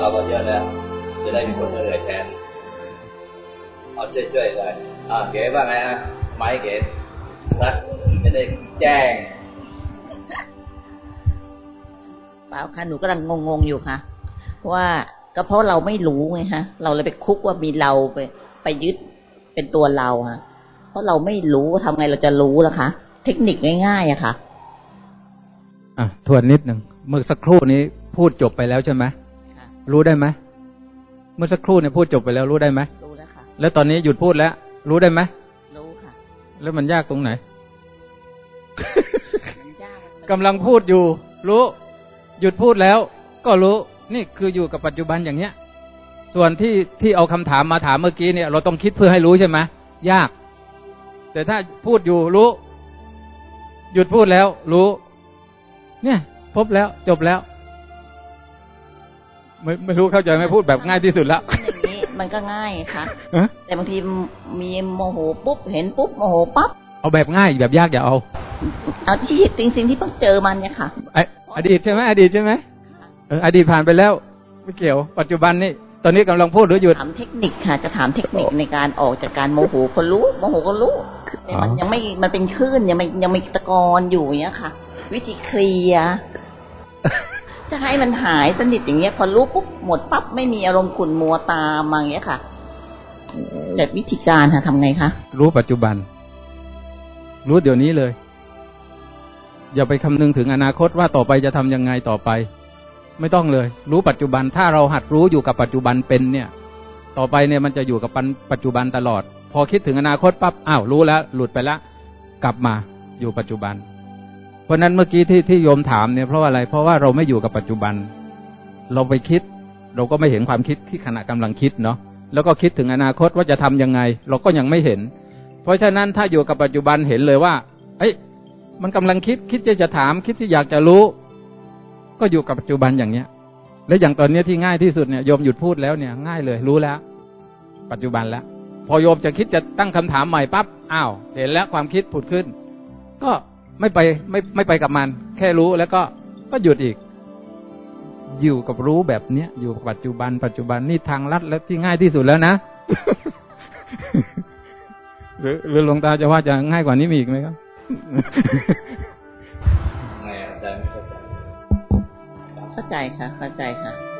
เราก็เยอะแล้ว จะได้มีคนมาเอ่ยแทน เอาช่วยๆได้อ่าเก๋บ้างไงฮะไม้เก๋นะไม่ได้แจ้งเปล่าค่ะหนูกำลังงงๆอยู่ค่ะ ว่าก็เพราะเราไม่รู้ไงฮะ เราเลยไปคุกว่ามีเราไป ไปยึดเป็นตัวเราฮะ เพราะเราไม่รู้ทำไงเราจะรู้ล่ะคะเทคนิคง่ายๆอะค่ะ อะทวนนิดหนึ่งเมื่อสักครู่นี้พูดจบไปแล้วใช่ไหมค่ะ รู้ได้ไหมเมื่อสักครู่เนี่ยพูดจบไปแล้วรู้ได้ไหมรู้แล้วค่ะ แล้วตอนนี้หยุดพูดแล้ว รู้ได้ไหมรู้ค่ะ แล้วมันยากตรงไหนมันยากมันกำลังพูดอยู่ รู้ หยุดพูดแล้ว ก็รู้นี่คืออยู่กับปัจจุบันอย่างเนี้ย ส่วนที่ที่เอาคำถามมาถามเมื่อกี้เนี่ย เราต้องคิดเพื่อให้รู้ใช่ไหมยาก แต่ถ้าพูดอยู่รู้ หยุดพูดแล้ว รู้ เนี่ย พบแล้วจบแล้ว ไม่ไม่รู้เข้าใจไหมพูดแบบง่ายที่สุดแล้วมันอย่างนี้มันก็ง่ายค่ะฮะแต่บางทีมีโมโหปุ๊บเห็นปุ๊บโมโหปั๊บเอาแบบง่ายแบบยากอย่าเอาเอาที่จริงสิ่งที่เพิ่งเจอมันเนี่ยค่ะไออดีตใช่ไหมอดีตใช่ไหมเอออดีตผ่านไปแล้วไม่เกี่ยว ปัจจุบันนี่ตอนนี้กำลังพูดหรือหยุดถามเทคนิคค่ะ จะถามเทคนิคในการออกจากการโมโหคนรู้โมโหก็รู้แต่มันอ๋อยังไม่มันเป็นคลื่นยังไม่ยังไม่ตะกอนอยู่อย่างเงี้ยค่ะ วิธีเคลียร์ จะให้มันหายสนิทอย่างเงี้ย พอรู้ปุ๊บหมดปั๊บไม่มีอารมณ์ขุ่นมัวตามมาอย่างเงี้ยค่ะแบบวิธีการค่ะทำไงคะรู้ปัจจุบัน รู้เดี๋ยวนี้เลย อย่าไปคำนึงถึงอนาคตว่าต่อไปจะทำยังไงต่อไป ไม่ต้องเลย รู้ปัจจุบันถ้าเราหัดรู้อยู่กับปัจจุบันเป็นเนี่ย ต่อไปเนี่ยมันจะอยู่กับปันปัจจุบันตลอด พอคิดถึงอนาคตปั๊บอ้าวรู้แล้ว หลุดไปแล้วกลับมาอยู่ปัจจุบัน เพราะนั้นเมื่อกี้ที่ที่โยมถามเนี่ยเพราะว่าอะไร เพราะว่าเราไม่อยู่กับปัจจุบัน เราไปคิด เราก็ไม่เห็นความคิดที่ขณะกำลังคิดเนาะแล้วก็คิดถึงอนาคตว่าจะทำยังไง เราก็ยังไม่เห็น เพราะฉะนั้นถ้าอยู่กับปัจจุบันเห็นเลยว่า เอ้ยมันกำลังคิดคิดจะจะถามคิดที่อยากจะรู้ ก็อยู่กับปัจจุบันอย่างเนี้ย แล้วอย่างตอนนี้ที่ง่ายที่สุดเนี่ยโยมหยุดพูดแล้วเนี่ยง่ายเลยรู้แล้ว ปัจจุบันแล้ว พอโยมจะคิดจะตั้งคำถามใหม่ปั๊บอ้าว เห็นแล้วความคิดผุดขึ้น ก็ ไม่ไปไม่ไม่ไปกับมัน แค่รู้แล้วก็ก็หยุดอีก อยู่กับรู้แบบเนี้ยอยู่กับปัจจุบัน ปัจจุบันนี่ทางลัดและที่ง่ายที่สุดแล้วนะ หรือหรือหลวงตาจะว่าจะง่ายกว่านี้มีอีกไหมครับไงอาจารย์ไม่เข้าใจเข้าใจค่ะ เข้าใจค่ะ